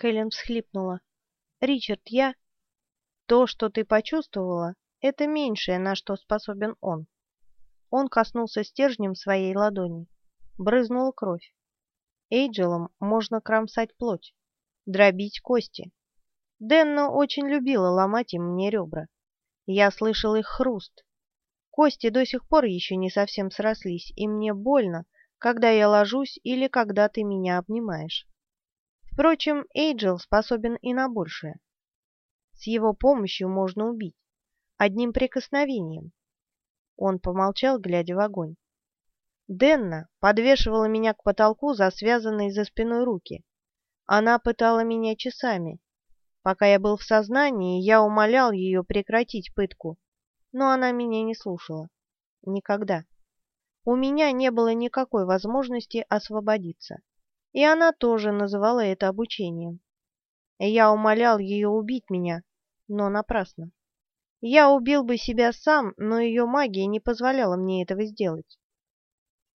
Кэлен всхлипнула. «Ричард, я...» «То, что ты почувствовала, это меньшее, на что способен он». Он коснулся стержнем своей ладони. Брызнула кровь. Эйджелом можно кромсать плоть, дробить кости. Денна очень любила ломать им мне ребра. Я слышал их хруст. Кости до сих пор еще не совсем срослись, и мне больно, когда я ложусь или когда ты меня обнимаешь. Впрочем, Эйджел способен и на большее. С его помощью можно убить. Одним прикосновением. Он помолчал, глядя в огонь. Денна подвешивала меня к потолку за связанные за спиной руки. Она пытала меня часами. Пока я был в сознании, я умолял ее прекратить пытку, но она меня не слушала. Никогда. У меня не было никакой возможности освободиться и она тоже называла это обучением. Я умолял ее убить меня, но напрасно. Я убил бы себя сам, но ее магия не позволяла мне этого сделать.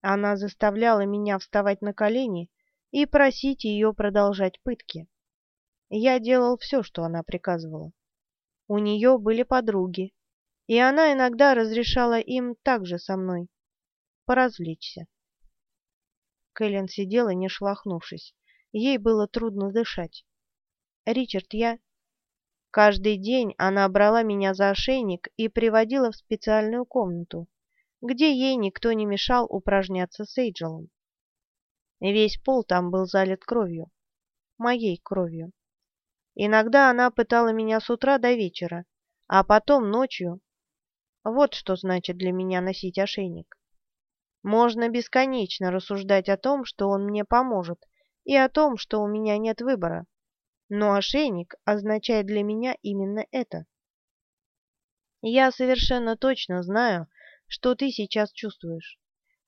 Она заставляла меня вставать на колени и просить ее продолжать пытки. Я делал все, что она приказывала. У нее были подруги, и она иногда разрешала им также со мной поразвлечься. Кэлен сидела, не шлахнувшись. Ей было трудно дышать. «Ричард, я...» Каждый день она брала меня за ошейник и приводила в специальную комнату, где ей никто не мешал упражняться с Эйджелом. Весь пол там был залит кровью. Моей кровью. Иногда она пытала меня с утра до вечера, а потом ночью. Вот что значит для меня носить ошейник. Можно бесконечно рассуждать о том, что он мне поможет, и о том, что у меня нет выбора. Но ошейник означает для меня именно это. Я совершенно точно знаю, что ты сейчас чувствуешь.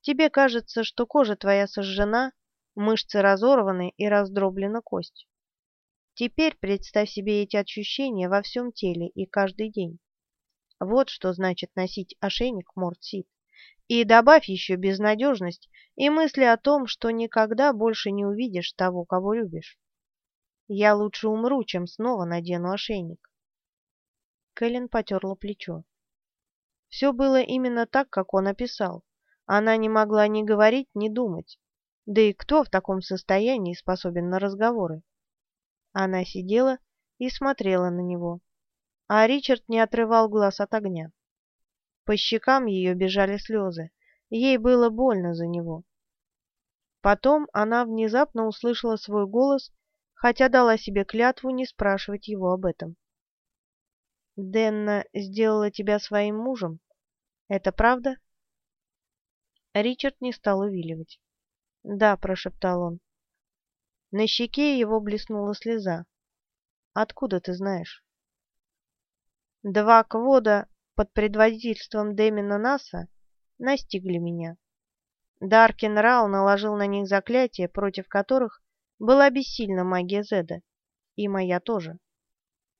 Тебе кажется, что кожа твоя сожжена, мышцы разорваны и раздроблена кость. Теперь представь себе эти ощущения во всем теле и каждый день. Вот что значит носить ошейник Мортсид. И добавь еще безнадежность и мысли о том, что никогда больше не увидишь того, кого любишь. Я лучше умру, чем снова надену ошейник. Кэлен потерла плечо. Все было именно так, как он описал. Она не могла ни говорить, ни думать. Да и кто в таком состоянии способен на разговоры? Она сидела и смотрела на него, а Ричард не отрывал глаз от огня. По щекам ее бежали слезы. Ей было больно за него. Потом она внезапно услышала свой голос, хотя дала себе клятву не спрашивать его об этом. «Денна сделала тебя своим мужем? Это правда?» Ричард не стал увиливать. «Да», — прошептал он. На щеке его блеснула слеза. «Откуда ты знаешь?» Два квода под предводительством Дэмина Наса настигли меня. Даркин Рау наложил на них заклятия, против которых была бессильна магия Зеда, и моя тоже.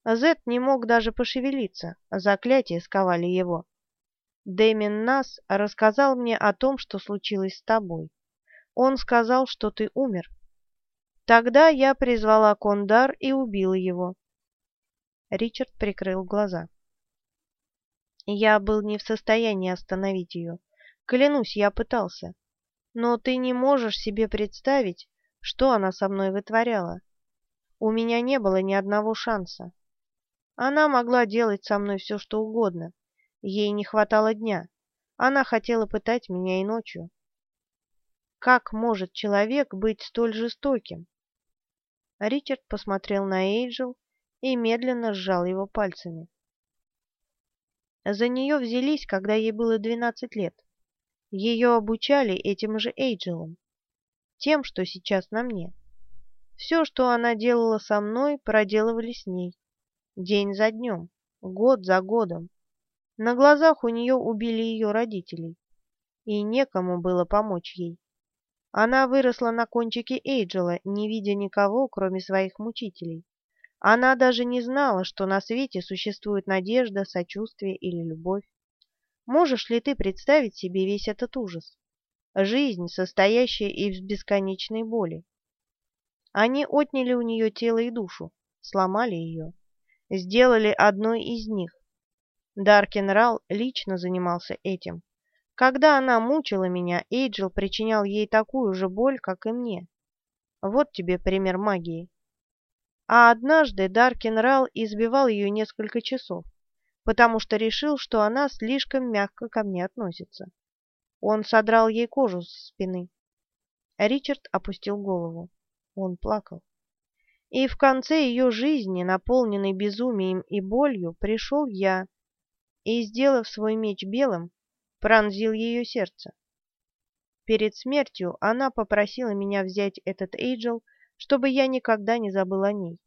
Зед не мог даже пошевелиться, заклятия сковали его. Дэмин Нас рассказал мне о том, что случилось с тобой. Он сказал, что ты умер. Тогда я призвала Кондар и убила его. Ричард прикрыл глаза. Я был не в состоянии остановить ее. Клянусь, я пытался. Но ты не можешь себе представить, что она со мной вытворяла. У меня не было ни одного шанса. Она могла делать со мной все, что угодно. Ей не хватало дня. Она хотела пытать меня и ночью. Как может человек быть столь жестоким? Ричард посмотрел на Эйджел и медленно сжал его пальцами. За нее взялись, когда ей было 12 лет. Ее обучали этим же Эйджелом. Тем, что сейчас на мне. Все, что она делала со мной, проделывали с ней. День за днем, год за годом. На глазах у нее убили ее родителей. И некому было помочь ей. Она выросла на кончике Эйджела, не видя никого, кроме своих мучителей. Она даже не знала, что на свете существует надежда, сочувствие или любовь. Можешь ли ты представить себе весь этот ужас? Жизнь, состоящая из бесконечной боли. Они отняли у нее тело и душу, сломали ее, сделали одной из них. Даркин Рал лично занимался этим. Когда она мучила меня, Эйджел причинял ей такую же боль, как и мне. Вот тебе пример магии. А однажды Даркин Рал избивал ее несколько часов, потому что решил, что она слишком мягко ко мне относится. Он содрал ей кожу с спины. Ричард опустил голову. Он плакал. И в конце ее жизни, наполненной безумием и болью, пришел я и, сделав свой меч белым, пронзил ее сердце. Перед смертью она попросила меня взять этот Эйджел, чтобы я никогда не забыл о ней.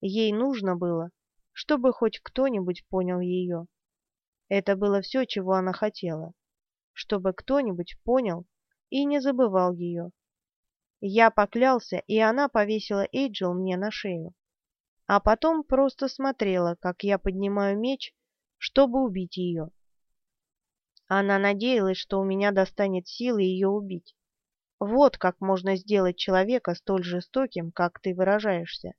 Ей нужно было, чтобы хоть кто-нибудь понял ее. Это было все, чего она хотела, чтобы кто-нибудь понял и не забывал ее. Я поклялся, и она повесила Эйджел мне на шею. А потом просто смотрела, как я поднимаю меч, чтобы убить ее. Она надеялась, что у меня достанет силы ее убить. Вот как можно сделать человека столь жестоким, как ты выражаешься.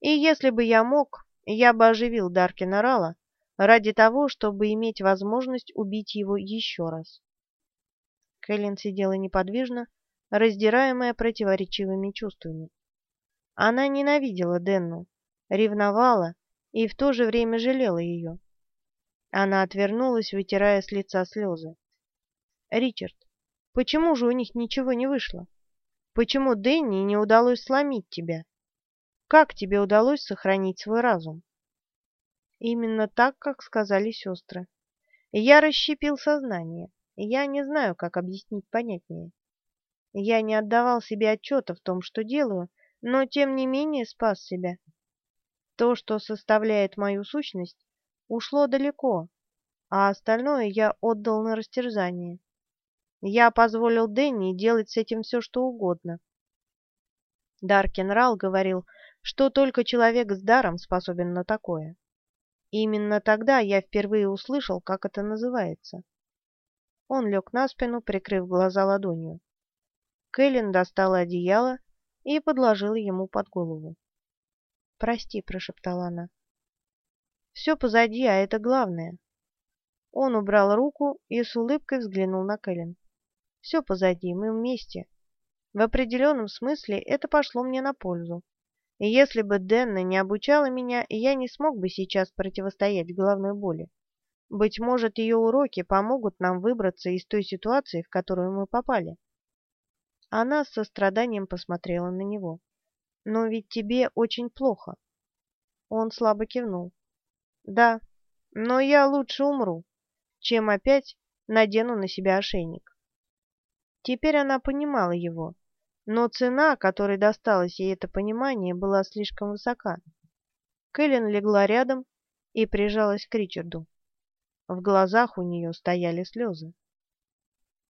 И если бы я мог, я бы оживил Даркина Рала ради того, чтобы иметь возможность убить его еще раз. Кэлен сидела неподвижно, раздираемая противоречивыми чувствами. Она ненавидела Денну, ревновала и в то же время жалела ее. Она отвернулась, вытирая с лица слезы. «Ричард, почему же у них ничего не вышло? Почему Денни не удалось сломить тебя? Как тебе удалось сохранить свой разум?» Именно так, как сказали сестры. Я расщепил сознание. Я не знаю, как объяснить понятнее. Я не отдавал себе отчета в том, что делаю, но тем не менее спас себя. То, что составляет мою сущность, ушло далеко, а остальное я отдал на растерзание. Я позволил Дэнни делать с этим все, что угодно. Даркин Рал говорил, что только человек с даром способен на такое. Именно тогда я впервые услышал, как это называется. Он лег на спину, прикрыв глаза ладонью. Кэлен достала одеяло и подложила ему под голову. «Прости», — прошептала она. «Все позади, а это главное». Он убрал руку и с улыбкой взглянул на Кэлен. «Все позади, мы вместе. В определенном смысле это пошло мне на пользу. И если бы Денна не обучала меня, я не смог бы сейчас противостоять головной боли. Быть может, ее уроки помогут нам выбраться из той ситуации, в которую мы попали. Она с состраданием посмотрела на него. «Но ведь тебе очень плохо». Он слабо кивнул. «Да, но я лучше умру, чем опять надену на себя ошейник». Теперь она понимала его, но цена, которой досталось ей это понимание, была слишком высока. Кэлен легла рядом и прижалась к Ричарду. В глазах у нее стояли слезы.